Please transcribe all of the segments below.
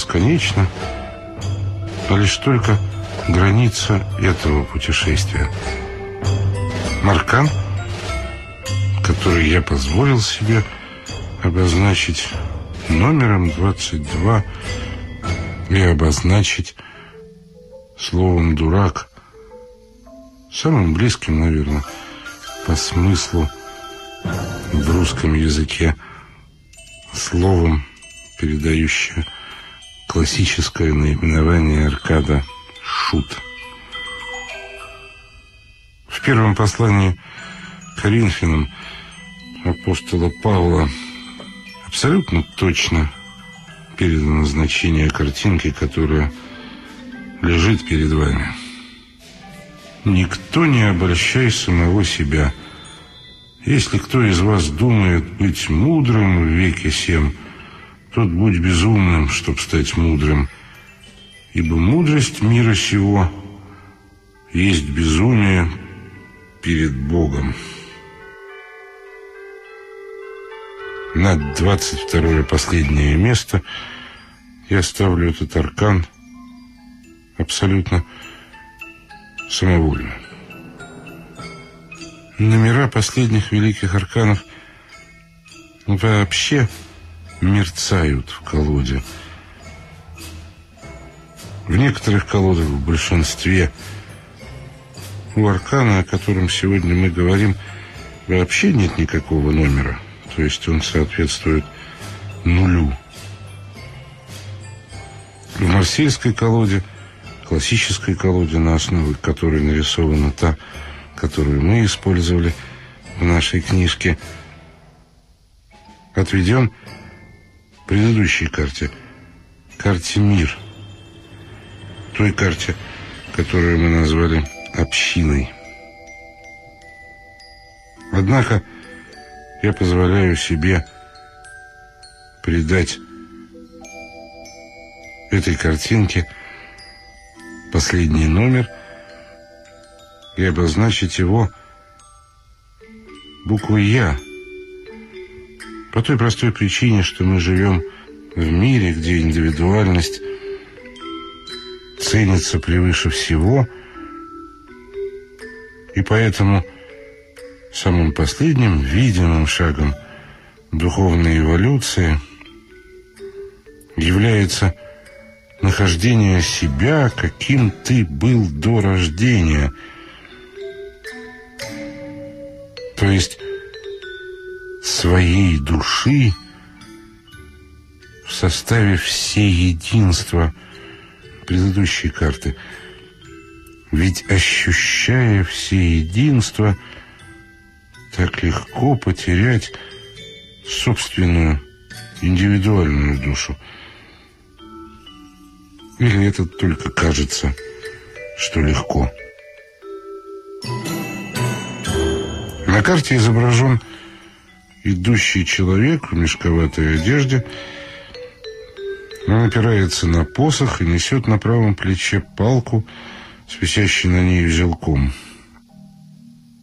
бесконечно, а лишь только граница этого путешествия. Маркан, который я позволил себе обозначить номером 22 и обозначить словом «дурак», самым близким, наверное, по смыслу в русском языке словом, передающее классическое наименование аркада «шут». В первом послании Коринфянам апостола Павла абсолютно точно передано значение картинки, которая лежит перед вами. Никто не обольщай самого себя. Если кто из вас думает быть мудрым в веке сем, тот будь безумным, чтоб стать мудрым. Ибо мудрость мира сего есть безумие перед Богом. На 22 последнее место я ставлю этот аркан абсолютно самовольно. Номера последних великих арканов вообще мерцают в колоде. В некоторых колодах, в большинстве, у аркана, о котором сегодня мы говорим, вообще нет никакого номера. То есть он соответствует нулю. В марсельской колоде – классической колоде, на основе которой нарисована та, которую мы использовали в нашей книжке, отведен предыдущей карте, карте «Мир», той карте, которую мы назвали «Общиной». Однако я позволяю себе придать этой картинке – последний номер и обозначить его буквой «Я». По той простой причине, что мы живем в мире, где индивидуальность ценится превыше всего, и поэтому самым последним видимым шагом духовной эволюции является – нахождение себя, каким ты был до рождения. То есть своей души в составе всей единства предыдущей карты. Ведь ощущая все единство, так легко потерять собственную индивидуальную душу. Или это только кажется, что легко? На карте изображен идущий человек в мешковатой одежде. Он опирается на посох и несет на правом плече палку с на ней узелком.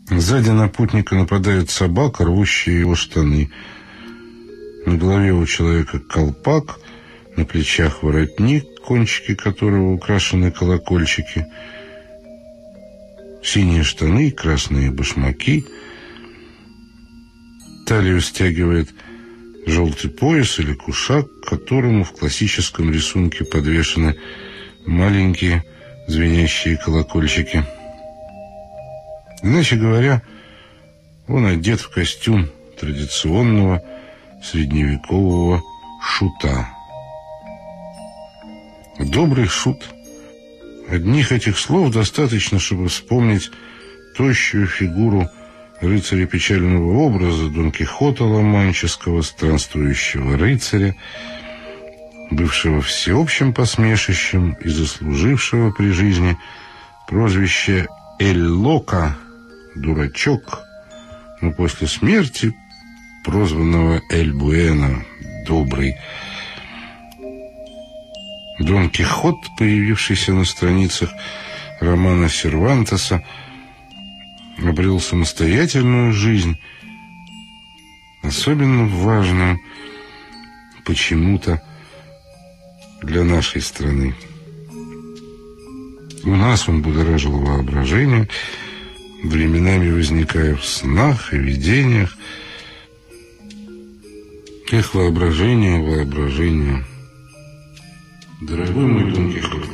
Сзади на путника нападает собака, рвущая его штаны. На голове у человека колпак, на плечах воротник, кончики которого украшены колокольчики, синие штаны, красные башмаки. Талию стягивает желтый пояс или кушак, к которому в классическом рисунке подвешены маленькие звенящие колокольчики. Иначе говоря, он одет в костюм традиционного средневекового шута. Добрый шут. Одних этих слов достаточно, чтобы вспомнить тощую фигуру рыцаря печального образа Дон Кихота Ломанческого, странствующего рыцаря, бывшего всеобщим посмешищем и заслужившего при жизни прозвище Эль Лока, дурачок, но после смерти прозванного Эль Буэна, добрый, Дон Кихот, появившийся на страницах романа Сервантеса обрел самостоятельную жизнь, особенно важную почему-то для нашей страны. У нас он будоражил воображение, временами возникая в снах и видениях. Эх, воображение, воображение. Дорогой мой Дон Кихот,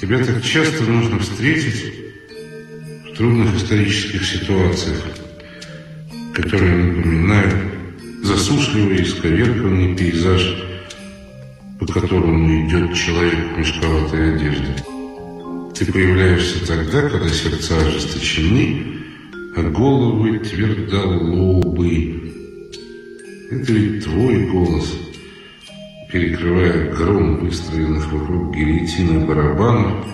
тебя так часто нужно встретить трудных исторических ситуациях, которые напоминают засушливый исковерканный пейзаж, по которому идет человек в мешковатой одежде. Ты появляешься тогда, когда сердца ожесточены, а головы твердолобы. Это ведь твой голос, перекрывая гром выстроенных вокруг гильотины барабанов,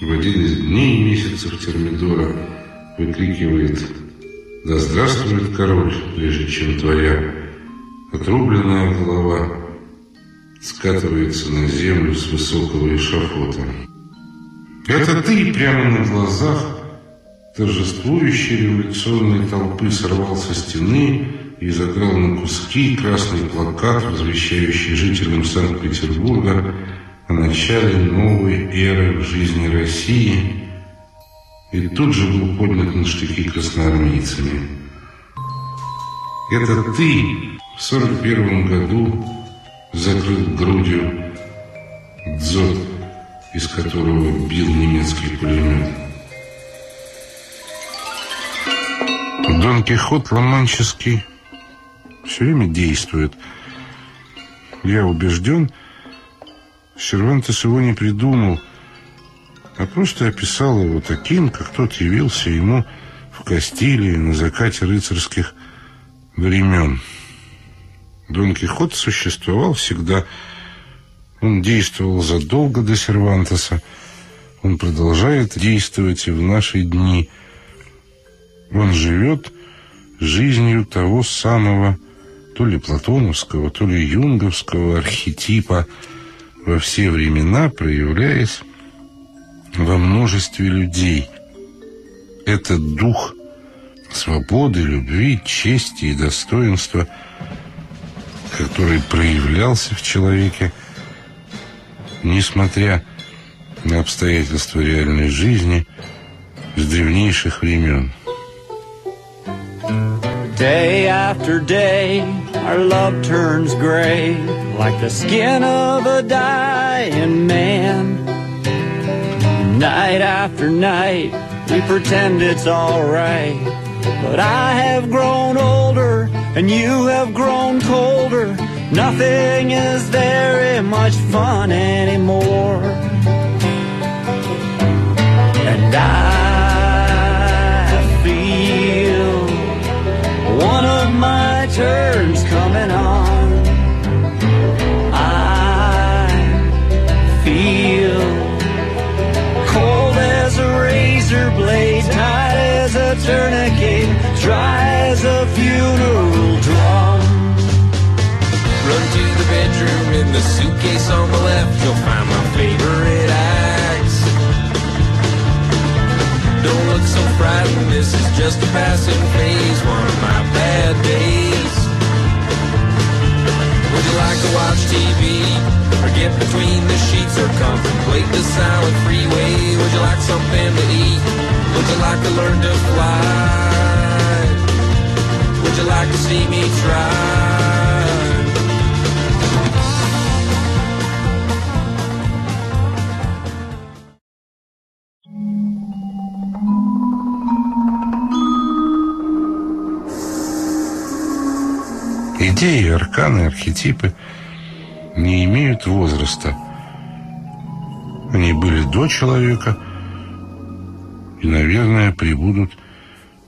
в один из дней месяцев Термидора выкрикивает «Да здравствует король!» прежде чем твоя отрубленная голова скатывается на землю с высокого эшафота. Это ты прямо на глазах торжествующей революционной толпы сорвал со стены и задрал на куски красный плакат, возвещающий жителям Санкт-Петербурга о начале новой эры в жизни России, и тут же был поднят на штыки красноармейцами. Это ты в сорок первом году закрыл грудью дзот из которого бил немецкий пулемет. Дон Кихот Ломанческий все время действует. Я убежден, Сервантес его не придумал, а просто описал его таким, как тот явился ему в Кастилии на закате рыцарских времен. Дон Кихот существовал всегда он действовал задолго до Сервантеса. Он продолжает действовать и в наши дни. Он живет жизнью того самого то ли платоновского, то ли юнговского архетипа во все времена, проявляясь во множестве людей. Этот дух свободы, любви, чести и достоинства, который проявлялся в человеке, несмотря на обстоятельства реальной жизни с древнейших времен. Day after day, our love turns gray, like the skin of a dying man. Night after night, we pretend it's alright. But I have grown older, and you have grown colder. Nothing is very much fun anymore. And I feel one of my turns coming on. I feel cold as a razor blade, tight as a tourniquet, dry as a funeral drum. Run to the bedroom in the suitcase on the left. You'll find my favorite axe. Don't look so frightened. This is just a passing phase. One of my bad days. Would you like to watch TV? Or get between the sheets? Or contemplate the silent freeway? Would you like something to eat? Would you like to learn to fly? Would you like to see me try? Идеи, арканы, архетипы не имеют возраста. Они были до человека и, наверное, прибудут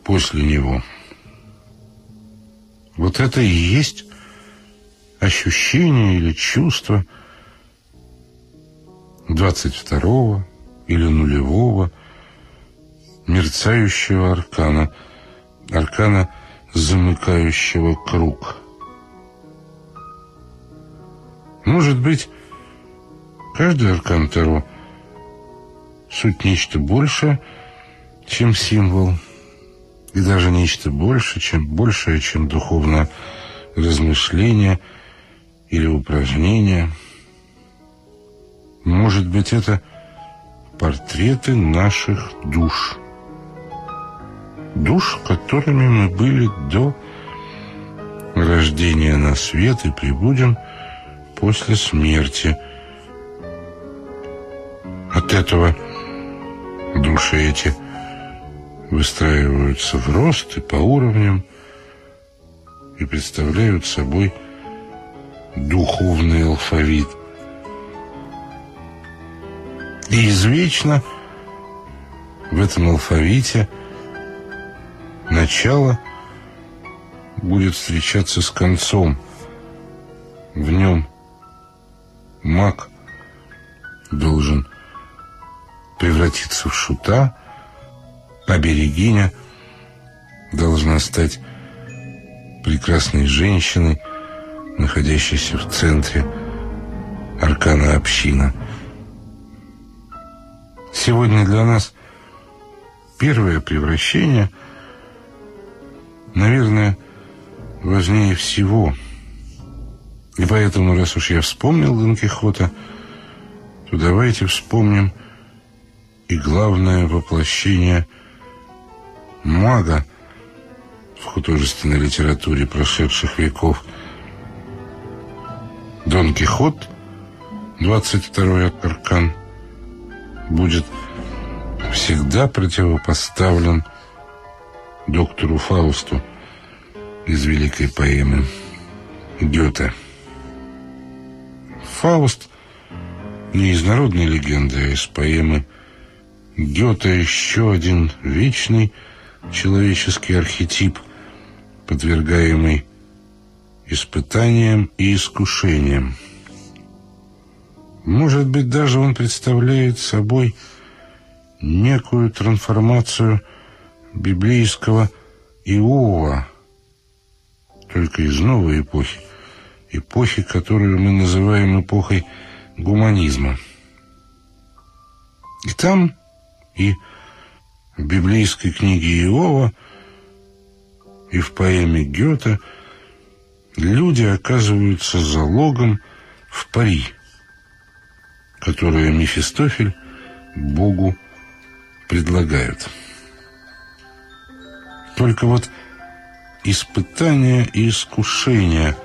после него. Вот это и есть ощущение или чувство 22 или нулевого мерцающего аркана, аркана, замыкающего круг – Может быть, каждый аркан Таро Суть нечто большее, чем символ, и даже нечто больше, чем большее, чем духовное размышление или упражнение. Может быть, это портреты наших душ. Душ, которыми мы были до рождения на свет и прибудем после смерти. От этого души эти выстраиваются в рост и по уровням и представляют собой духовный алфавит. И извечно в этом алфавите начало будет встречаться с концом. В нем маг должен превратиться в шута, а берегиня должна стать прекрасной женщиной, находящейся в центре аркана община. Сегодня для нас первое превращение, наверное, важнее всего. И поэтому, раз уж я вспомнил Дон Кихота, то давайте вспомним и главное воплощение мага в художественной литературе прошедших веков. Дон Кихот, 22-й аркан, будет всегда противопоставлен доктору Фаусту из великой поэмы Гёте. Фауст не из народной легенды, а из поэмы Гёте еще один вечный человеческий архетип, подвергаемый испытаниям и искушениям. Может быть, даже он представляет собой некую трансформацию библейского Иова, только из новой эпохи, эпохи, которую мы называем эпохой гуманизма. И там и в библейской книге Иова, и в поэме Гёте люди оказываются залогом в пари, которое Мефистофель Богу предлагает. Только вот испытания и искушения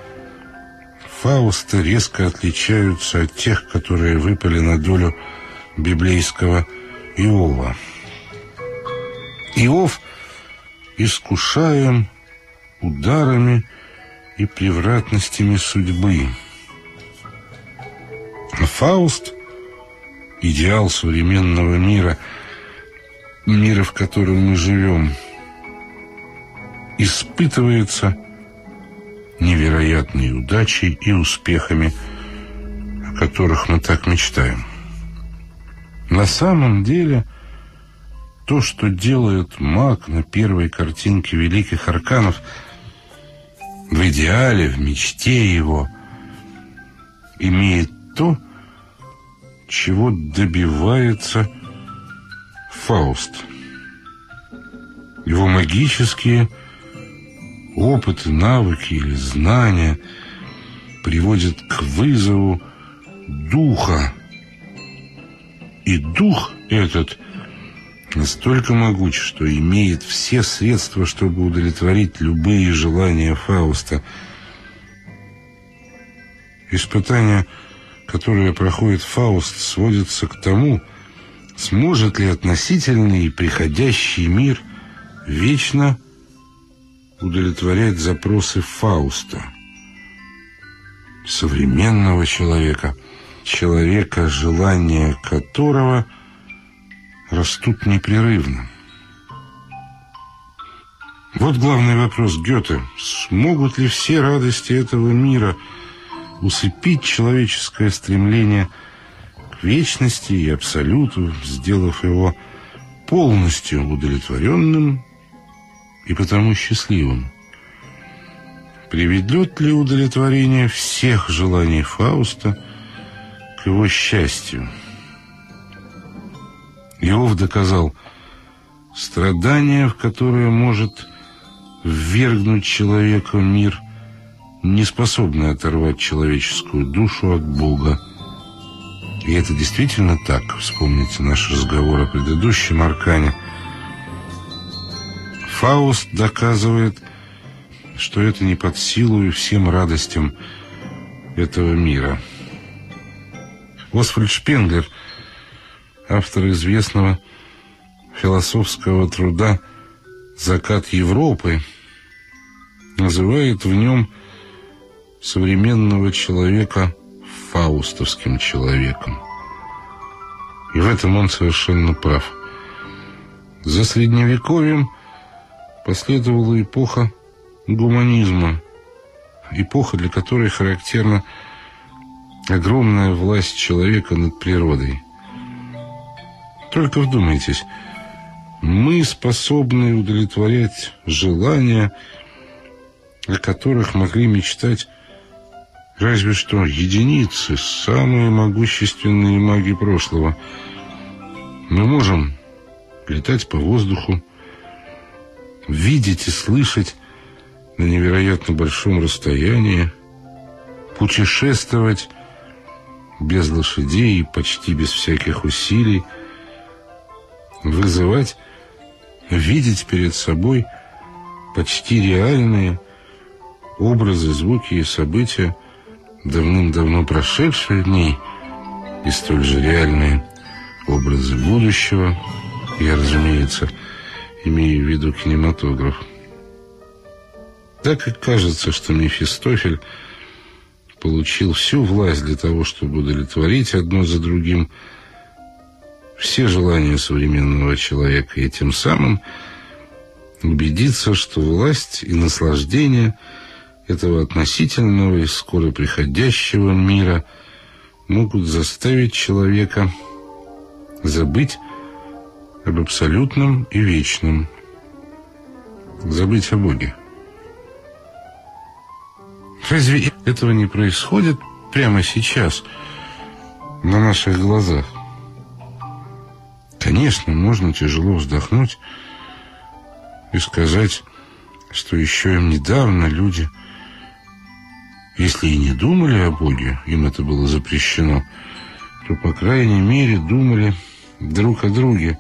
Фауста резко отличаются от тех, которые выпали на долю библейского Иова. Иов искушаем ударами и превратностями судьбы. А Фауст – идеал современного мира, мира, в котором мы живем, испытывается невероятной удачей и успехами, о которых мы так мечтаем. На самом деле, то, что делает маг на первой картинке великих арканов, в идеале, в мечте его, имеет то, чего добивается Фауст. Его магические опыты, навыки или знания приводят к вызову духа, и дух этот настолько могуч, что имеет все средства, чтобы удовлетворить любые желания Фауста. Испытание, которое проходит Фауст, сводится к тому, сможет ли относительный и приходящий мир вечно удовлетворять запросы Фауста, современного человека – человека, желания которого растут непрерывно. Вот главный вопрос Гёте. Смогут ли все радости этого мира усыпить человеческое стремление к вечности и абсолюту, сделав его полностью удовлетворенным и потому счастливым? Приведет ли удовлетворение всех желаний Фауста – к его счастью. Иов доказал, страдание, в которое может ввергнуть человека мир, не способны оторвать человеческую душу от Бога. И это действительно так. Вспомните наш разговор о предыдущем аркане. Фауст доказывает, что это не под силу и всем радостям этого мира. Освальд Шпенглер, автор известного философского труда «Закат Европы», называет в нем современного человека фаустовским человеком. И в этом он совершенно прав. За средневековьем последовала эпоха гуманизма, эпоха, для которой характерна огромная власть человека над природой. Только вдумайтесь, мы способны удовлетворять желания, о которых могли мечтать разве что единицы, самые могущественные маги прошлого. Мы можем летать по воздуху, видеть и слышать на невероятно большом расстоянии, путешествовать без лошадей и почти без всяких усилий, вызывать, видеть перед собой почти реальные образы, звуки и события давным-давно прошедших дней и столь же реальные образы будущего. Я, разумеется, имею в виду кинематограф. Так и кажется, что Мефистофель получил всю власть для того, чтобы удовлетворить одно за другим все желания современного человека и тем самым убедиться, что власть и наслаждение этого относительного и скоро приходящего мира могут заставить человека забыть об абсолютном и вечном, забыть о Боге. Разве этого не происходит прямо сейчас, на наших глазах? Конечно, можно тяжело вздохнуть и сказать, что еще им недавно люди, если и не думали о Боге, им это было запрещено, то, по крайней мере, думали друг о друге.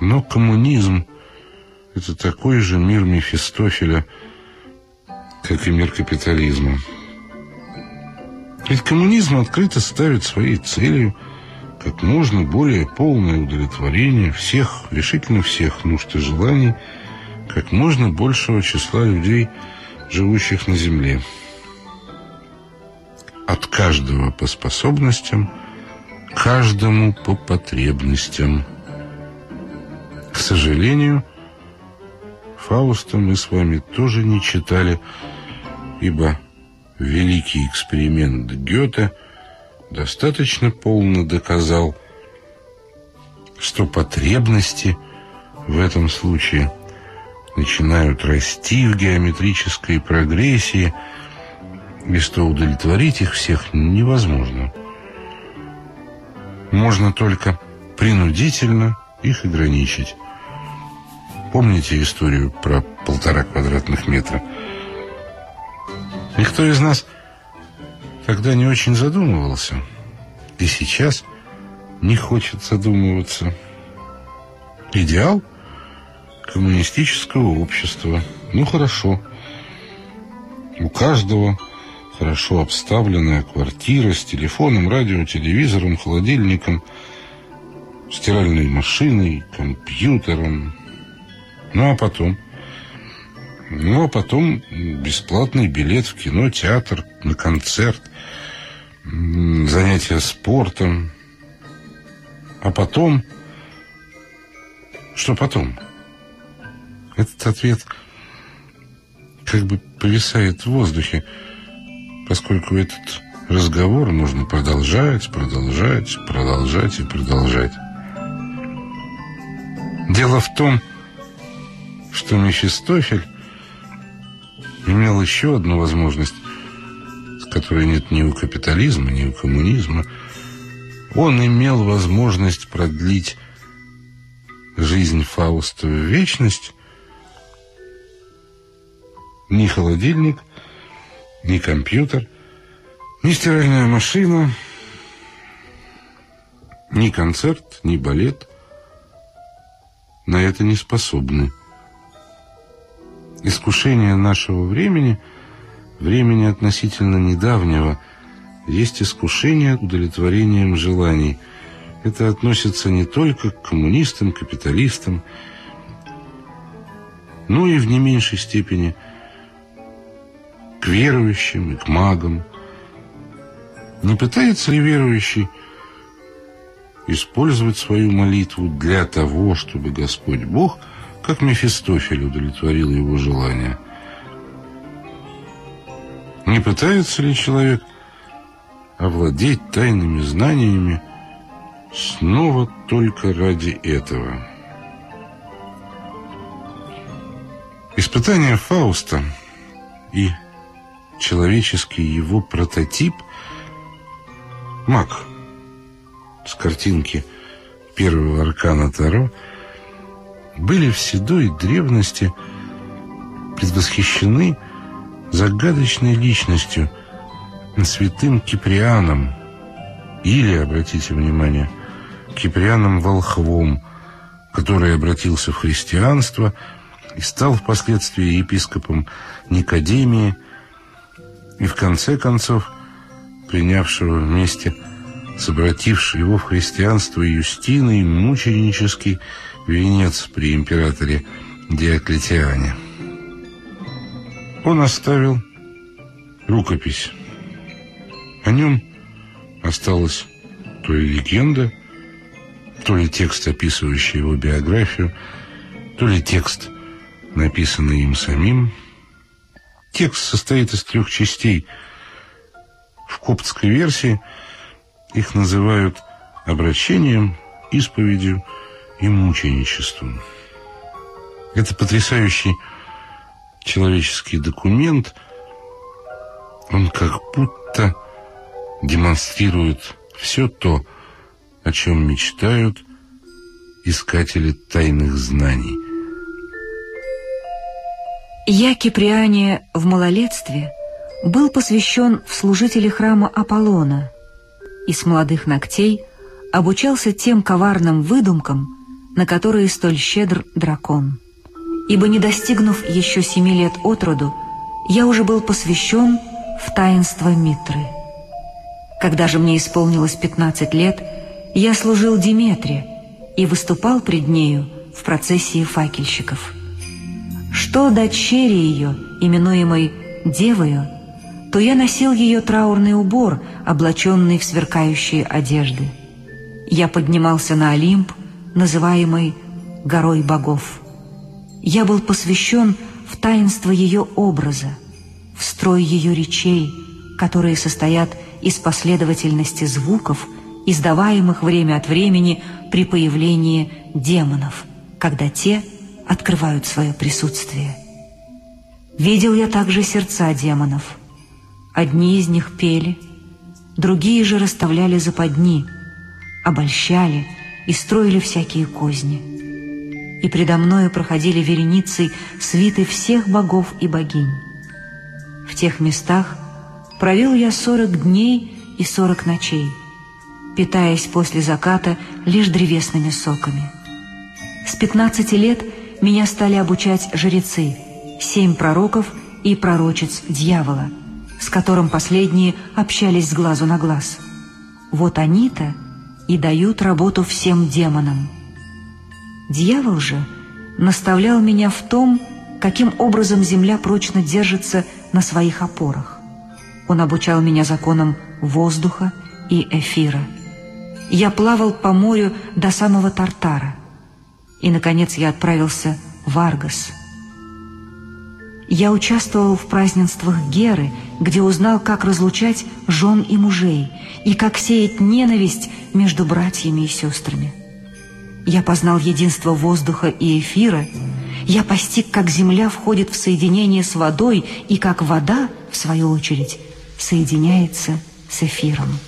Но коммунизм — это такой же мир Мефистофеля — как и мир капитализма. Ведь коммунизм открыто ставит своей целью как можно более полное удовлетворение всех, решительно всех нужд и желаний, как можно большего числа людей, живущих на Земле. От каждого по способностям, каждому по потребностям. К сожалению, Фауста мы с вами тоже не читали, ибо великий эксперимент Гёте достаточно полно доказал, что потребности в этом случае начинают расти в геометрической прогрессии, и что удовлетворить их всех невозможно. Можно только принудительно их ограничить. Помните историю про полтора квадратных метра? Никто из нас тогда не очень задумывался. И сейчас не хочет задумываться. Идеал коммунистического общества. Ну, хорошо. У каждого хорошо обставленная квартира с телефоном, радио, телевизором, холодильником, стиральной машиной, компьютером, ну, а потом? Ну, а потом бесплатный билет в кино, театр, на концерт, занятия спортом. А потом... Что потом? Этот ответ как бы повисает в воздухе, поскольку этот разговор нужно продолжать, продолжать, продолжать и продолжать. Дело в том, что Мефистофель имел еще одну возможность, которой нет ни у капитализма, ни у коммунизма, он имел возможность продлить жизнь Фауста в вечность, ни холодильник, ни компьютер, ни стиральная машина, ни концерт, ни балет на это не способны. Искушение нашего времени, времени относительно недавнего, есть искушение удовлетворением желаний. Это относится не только к коммунистам, капиталистам, но и в не меньшей степени к верующим и к магам. Не пытается ли верующий использовать свою молитву для того, чтобы Господь Бог, как Мефистофель, удовлетворил его желание? Не пытается ли человек овладеть тайными знаниями снова только ради этого? Испытание Фауста и человеческий его прототип маг с картинки первого аркана Таро были в седой древности предвосхищены загадочной личностью, святым Киприаном, или, обратите внимание, Киприаном Волхвом, который обратился в христианство и стал впоследствии епископом Никодемии и в конце концов принявшего вместе с обратившей его в христианство Юстиной мученический венец при императоре Диоклетиане. Он оставил рукопись. О нем осталась то ли легенда, то ли текст, описывающий его биографию, то ли текст, написанный им самим. Текст состоит из трех частей. В коптской версии их называют обращением, исповедью и мученичеством. Это потрясающий человеческий документ. Он как будто демонстрирует все то, о чем мечтают искатели тайных знаний – я, Киприане, в малолетстве был посвящен в служители храма Аполлона и с молодых ногтей обучался тем коварным выдумкам, на которые столь щедр дракон. Ибо не достигнув еще семи лет от роду, я уже был посвящен в таинство Митры. Когда же мне исполнилось пятнадцать лет, я служил Диметре и выступал пред нею в процессии факельщиков. Что дочери ее, именуемой Девою, то я носил ее траурный убор, облаченный в сверкающие одежды. Я поднимался на Олимп, называемый горой богов. Я был посвящен в таинство ее образа, в строй ее речей, которые состоят из последовательности звуков, издаваемых время от времени при появлении демонов, когда те – открывают свое присутствие. Видел я также сердца демонов. Одни из них пели, другие же расставляли западни, обольщали и строили всякие козни. И предо мною проходили вереницей свиты всех богов и богинь. В тех местах провел я сорок дней и сорок ночей, питаясь после заката лишь древесными соками. С пятнадцати лет – меня стали обучать жрецы, семь пророков и пророчец дьявола, с которым последние общались с глазу на глаз. Вот они-то и дают работу всем демонам. Дьявол же наставлял меня в том, каким образом земля прочно держится на своих опорах. Он обучал меня законам воздуха и эфира. Я плавал по морю до самого Тартара. И, наконец, я отправился в Аргос. Я участвовал в празднествах Геры, где узнал, как разлучать жен и мужей, и как сеять ненависть между братьями и сестрами. Я познал единство воздуха и эфира, я постиг, как земля входит в соединение с водой, и как вода, в свою очередь, соединяется с эфиром.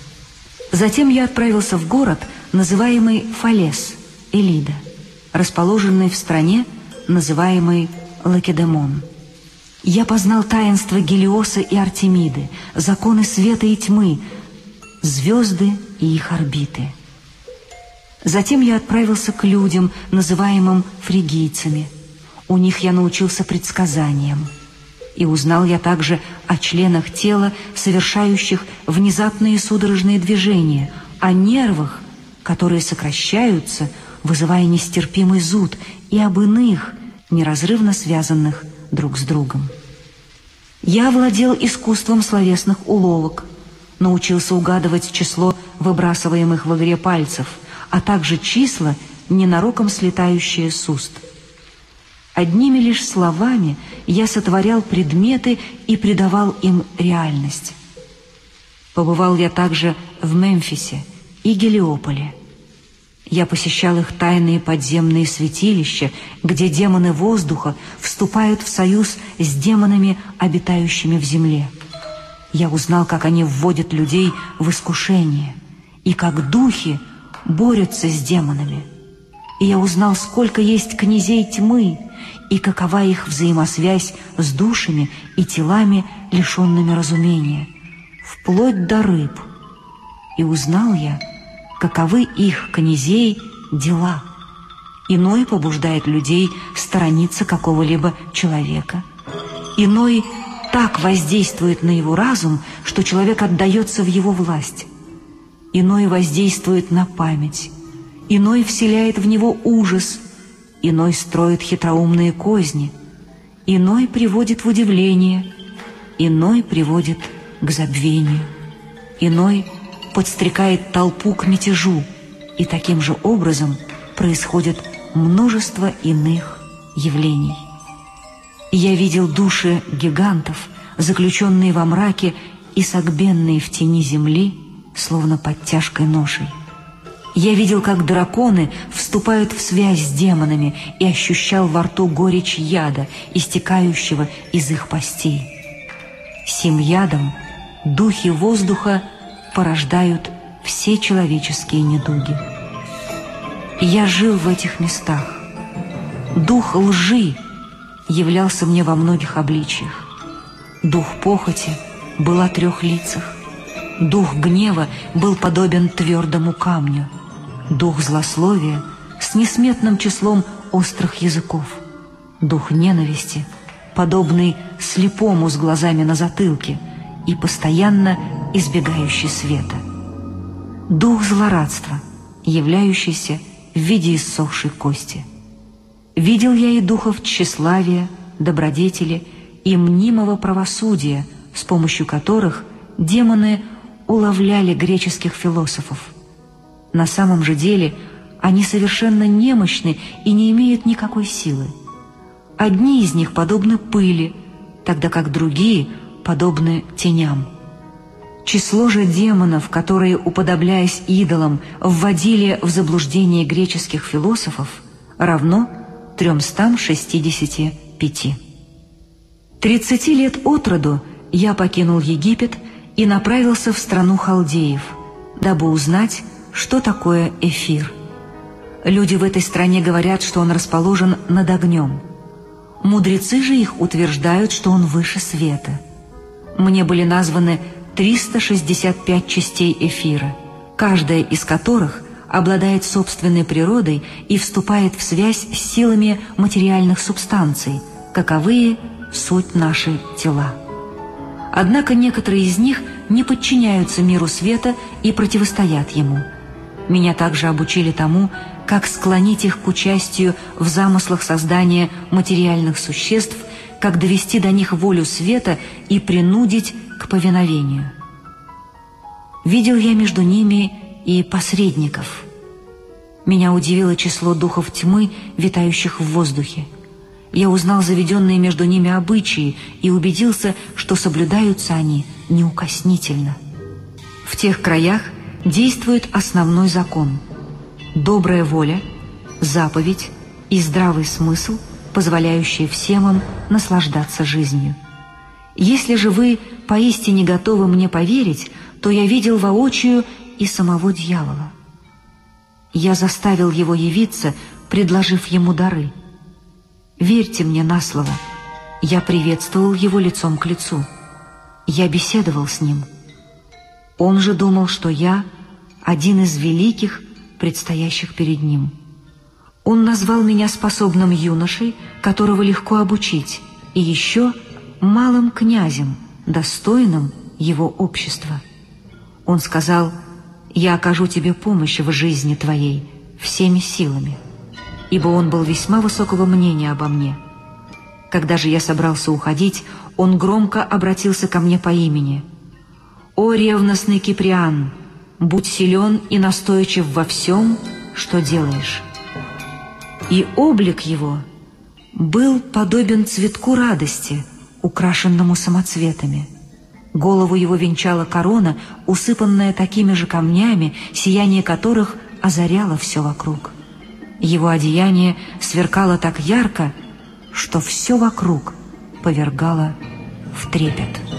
Затем я отправился в город, называемый Фалес, Элида, расположенный в стране, называемый Лакедемон. Я познал таинство Гелиоса и Артемиды, законы света и тьмы, звезды и их орбиты. Затем я отправился к людям, называемым фригийцами. У них я научился предсказаниям. И узнал я также о членах тела, совершающих внезапные судорожные движения, о нервах, которые сокращаются, вызывая нестерпимый зуд, и об иных, неразрывно связанных друг с другом. Я владел искусством словесных уловок, научился угадывать число выбрасываемых в игре пальцев, а также числа, ненароком слетающие с уст. Одними лишь словами я сотворял предметы и придавал им реальность. Побывал я также в Мемфисе и Гелиополе – я посещал их тайные подземные святилища, где демоны воздуха вступают в союз с демонами, обитающими в земле. Я узнал, как они вводят людей в искушение, и как духи борются с демонами. И я узнал, сколько есть князей тьмы, и какова их взаимосвязь с душами и телами, лишенными разумения, вплоть до рыб. И узнал я, каковы их, князей, дела. Иной побуждает людей сторониться какого-либо человека. Иной так воздействует на его разум, что человек отдается в его власть. Иной воздействует на память. Иной вселяет в него ужас. Иной строит хитроумные козни. Иной приводит в удивление. Иной приводит к забвению. Иной – подстрекает толпу к мятежу, и таким же образом происходит множество иных явлений. Я видел души гигантов, заключенные во мраке и согбенные в тени земли, словно под тяжкой ношей. Я видел, как драконы вступают в связь с демонами и ощущал во рту горечь яда, истекающего из их постей. Сим ядом духи воздуха порождают все человеческие недуги. Я жил в этих местах. Дух лжи являлся мне во многих обличиях. Дух похоти был о трех лицах. Дух гнева был подобен твердому камню. Дух злословия с несметным числом острых языков. Дух ненависти, подобный слепому с глазами на затылке и постоянно избегающий света. Дух злорадства, являющийся в виде иссохшей кости. Видел я и духов тщеславия, добродетели и мнимого правосудия, с помощью которых демоны уловляли греческих философов. На самом же деле они совершенно немощны и не имеют никакой силы. Одни из них подобны пыли, тогда как другие подобны теням. Число же демонов, которые, уподобляясь идолам, вводили в заблуждение греческих философов, равно 365. Тридцати лет от роду я покинул Египет и направился в страну халдеев, дабы узнать, что такое эфир. Люди в этой стране говорят, что он расположен над огнем. Мудрецы же их утверждают, что он выше света. Мне были названы 365 частей эфира, каждая из которых обладает собственной природой и вступает в связь с силами материальных субстанций, каковые суть наши тела. Однако некоторые из них не подчиняются миру света и противостоят ему. Меня также обучили тому, как склонить их к участию в замыслах создания материальных существ, как довести до них волю света и принудить повиновению. Видел я между ними и посредников. Меня удивило число духов тьмы, витающих в воздухе. Я узнал заведенные между ними обычаи и убедился, что соблюдаются они неукоснительно. В тех краях действует основной закон – добрая воля, заповедь и здравый смысл, позволяющие всем им наслаждаться жизнью. Если же вы поистине готовы мне поверить, то я видел воочию и самого дьявола. Я заставил его явиться, предложив ему дары. Верьте мне на слово, я приветствовал его лицом к лицу. Я беседовал с ним. Он же думал, что я один из великих, предстоящих перед ним. Он назвал меня способным юношей, которого легко обучить, и еще малым князем, достойным его общества. Он сказал, «Я окажу тебе помощь в жизни твоей всеми силами» ибо он был весьма высокого мнения обо мне. Когда же я собрался уходить, он громко обратился ко мне по имени. «О, ревностный Киприан, будь силен и настойчив во всем, что делаешь». И облик его был подобен цветку радости, украшенному самоцветами. Голову его венчала корона, усыпанная такими же камнями, сияние которых озаряло все вокруг. Его одеяние сверкало так ярко, что все вокруг повергало в трепет.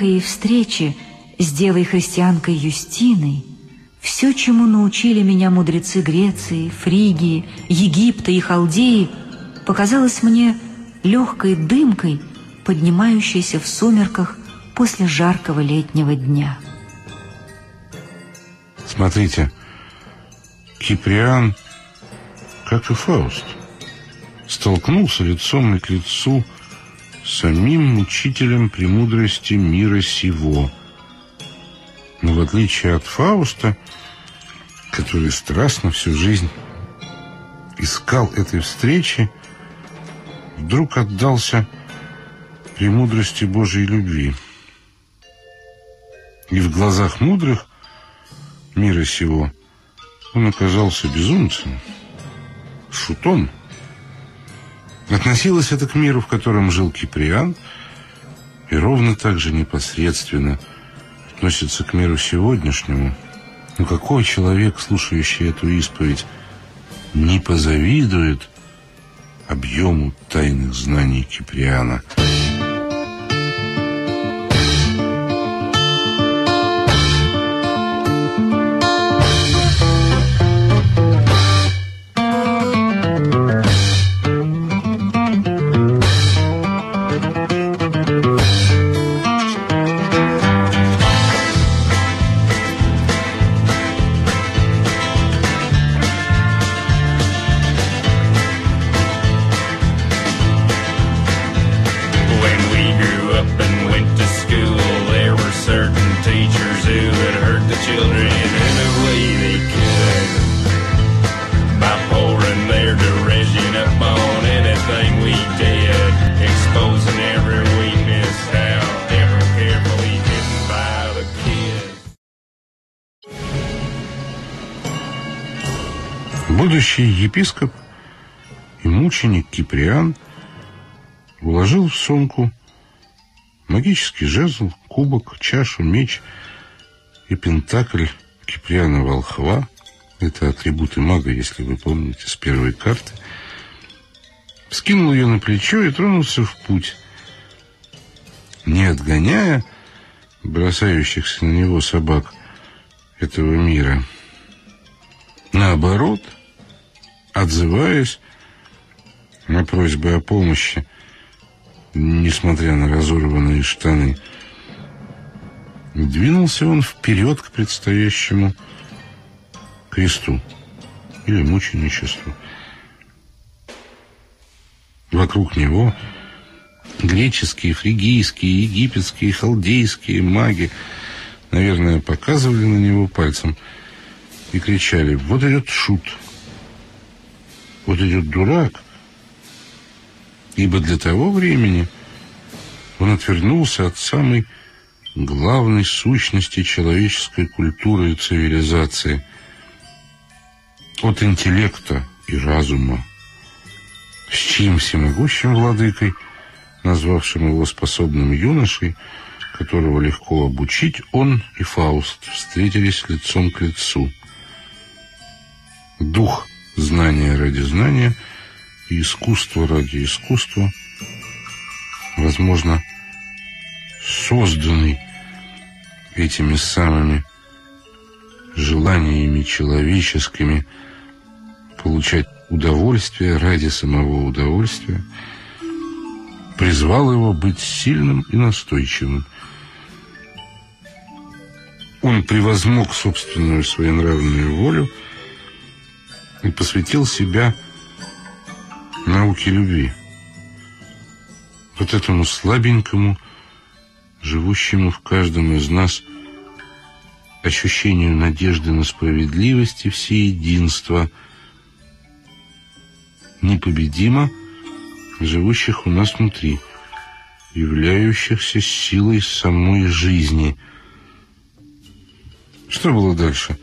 Некой встречи с девой-христианкой Юстиной все, чему научили меня мудрецы Греции, Фригии, Египта и Халдеи, показалось мне легкой дымкой, поднимающейся в сумерках после жаркого летнего дня. Смотрите, Киприан, как и Фауст, столкнулся лицом к лицу самим учителем премудрости мира сего. Но в отличие от Фауста, который страстно всю жизнь искал этой встречи, вдруг отдался премудрости Божьей любви. И в глазах мудрых мира сего он оказался безумцем, шутом, Относилось это к миру, в котором жил Киприан, и ровно так же непосредственно относится к миру сегодняшнему. Но какой человек, слушающий эту исповедь, не позавидует объему тайных знаний Киприана – Будущий епископ и мученик Киприан уложил в сумку магический жезл, кубок, чашу, меч и пентакль Киприана Волхва. Это атрибуты мага, если вы помните, с первой карты. Скинул ее на плечо и тронулся в путь, не отгоняя бросающихся на него собак этого мира. Наоборот – отзываясь на просьбы о помощи, несмотря на разорванные штаны. Двинулся он вперед к предстоящему кресту или мученичеству. Вокруг него греческие, фригийские, египетские, халдейские маги, наверное, показывали на него пальцем и кричали «Вот идет шут!» Вот идет дурак, ибо для того времени он отвернулся от самой главной сущности человеческой культуры и цивилизации, от интеллекта и разума, с чьим всемогущим владыкой, назвавшим его способным юношей, которого легко обучить, он и Фауст встретились лицом к лицу. Дух знания ради знания и искусство ради искусства, возможно, созданный этими самыми желаниями человеческими получать удовольствие ради самого удовольствия, призвал его быть сильным и настойчивым. Он превозмог собственную своенравную волю и посвятил себя науке любви. Вот этому слабенькому, живущему в каждом из нас ощущению надежды на справедливость и всеединство, непобедимо живущих у нас внутри, являющихся силой самой жизни. Что было дальше?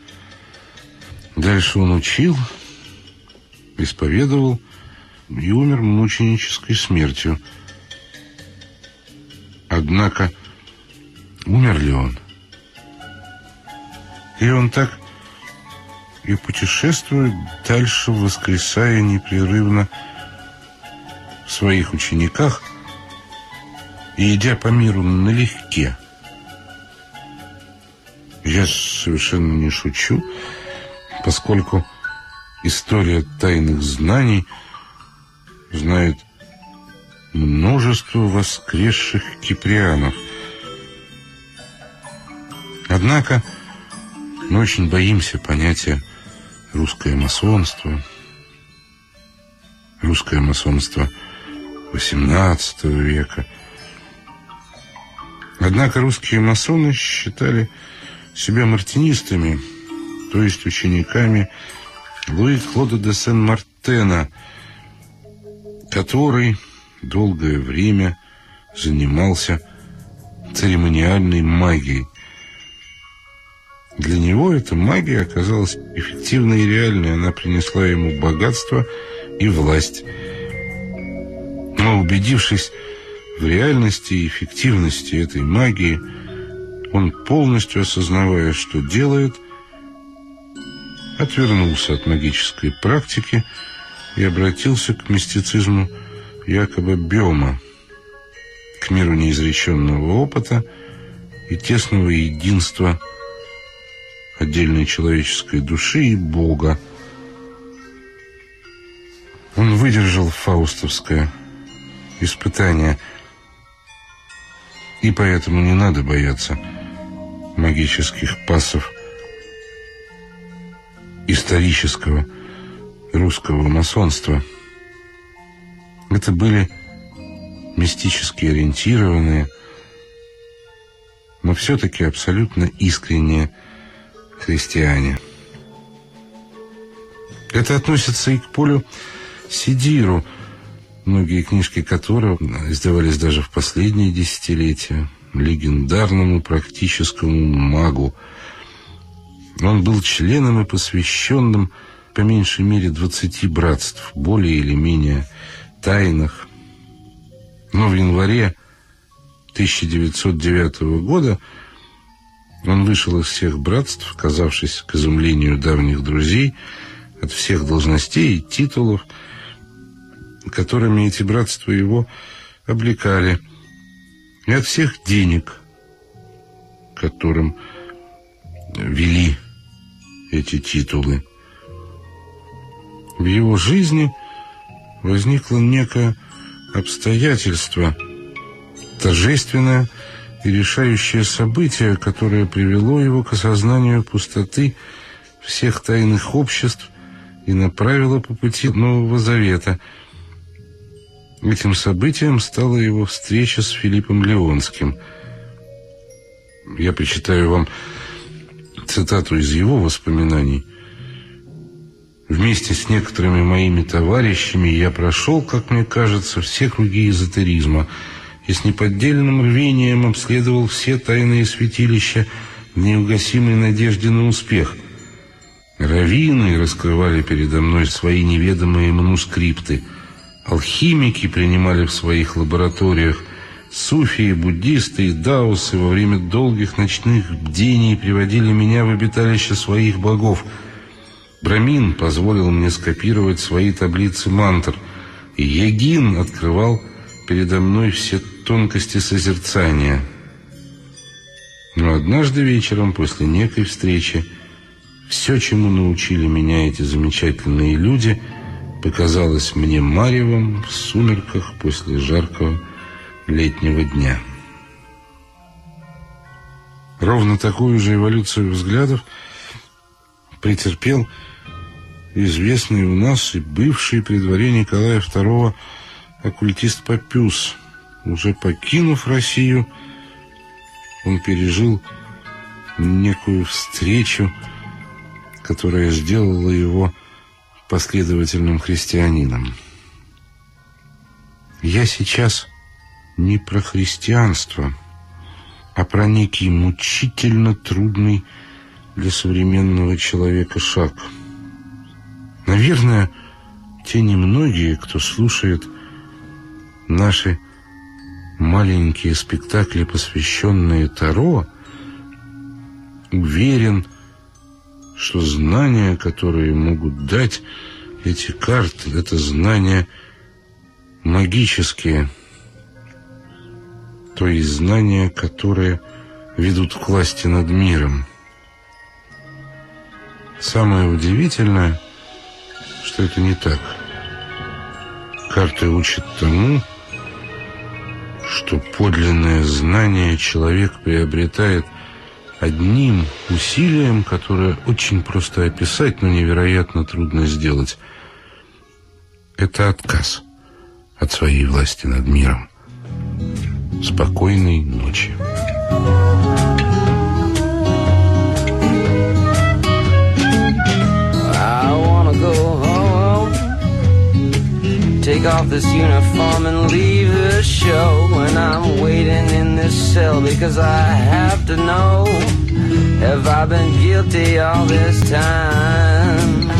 Дальше он учил, исповедовал и умер мученической смертью. Однако умер ли он? И он так и путешествует дальше, воскресая непрерывно в своих учениках и идя по миру налегке. Я совершенно не шучу, поскольку история тайных знаний знает множество воскресших киприанов. Однако мы очень боимся понятия русское масонство. Русское масонство XVIII века. Однако русские масоны считали себя мартинистами, то есть учениками Луи Клода де Сен-Мартена, который долгое время занимался церемониальной магией. Для него эта магия оказалась эффективной и реальной. Она принесла ему богатство и власть. Но убедившись в реальности и эффективности этой магии, он, полностью осознавая, что делает, отвернулся от магической практики и обратился к мистицизму Якоба Бема, к миру неизреченного опыта и тесного единства отдельной человеческой души и Бога. Он выдержал фаустовское испытание, и поэтому не надо бояться магических пасов исторического русского масонства. Это были мистически ориентированные, но все-таки абсолютно искренние христиане. Это относится и к Полю Сидиру, многие книжки которого издавались даже в последние десятилетия, легендарному практическому магу. Он был членом и посвященным по меньшей мере 20 братств, более или менее тайных. Но в январе 1909 года он вышел из всех братств, казавшись к изумлению давних друзей, от всех должностей и титулов, которыми эти братства его облекали, и от всех денег, которым вели эти титулы. В его жизни возникло некое обстоятельство, торжественное и решающее событие, которое привело его к осознанию пустоты всех тайных обществ и направило по пути Нового Завета. Этим событием стала его встреча с Филиппом Леонским. Я прочитаю вам цитату из его воспоминаний. Вместе с некоторыми моими товарищами я прошел, как мне кажется, все круги эзотеризма и с неподдельным рвением обследовал все тайные святилища в неугасимой надежде на успех. Раввины раскрывали передо мной свои неведомые манускрипты. Алхимики принимали в своих лабораториях Суфии, буддисты и даосы во время долгих ночных бдений приводили меня в обиталище своих богов. Брамин позволил мне скопировать свои таблицы мантр, и Ягин открывал передо мной все тонкости созерцания. Но однажды вечером после некой встречи все, чему научили меня эти замечательные люди, показалось мне маревом в сумерках после жаркого летнего дня. Ровно такую же эволюцию взглядов претерпел известный у нас и бывший при дворе Николая II оккультист Папюс. Уже покинув Россию, он пережил некую встречу, которая сделала его последовательным христианином. Я сейчас не про христианство, а про некий мучительно трудный для современного человека шаг. Наверное, те немногие, кто слушает наши маленькие спектакли, посвященные Таро, уверен, что знания, которые могут дать эти карты, это знания магические – то есть знания, которые ведут к власти над миром. Самое удивительное, что это не так. Карты учат тому, что подлинное знание человек приобретает одним усилием, которое очень просто описать, но невероятно трудно сделать. Это отказ от своей власти над миром. Спокойной ночи. Take off this uniform and leave the show And I'm waiting in this cell because I have to know Have I been guilty all this time?